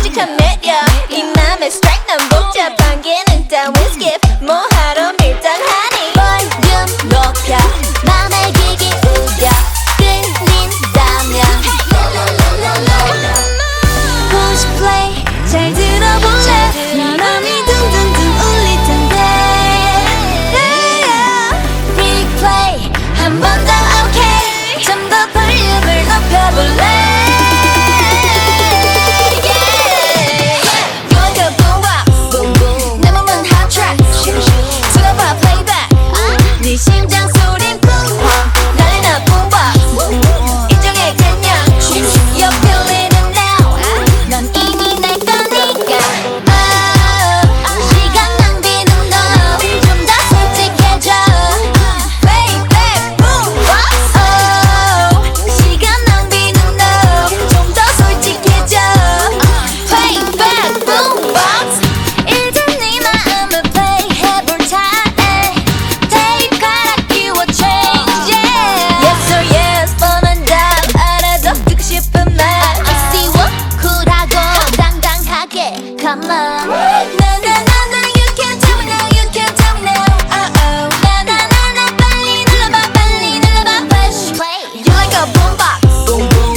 magic commit ya. 이 맘에 strike 난 복잡한 게는 다 w h i s k 뭐 하러 bomba.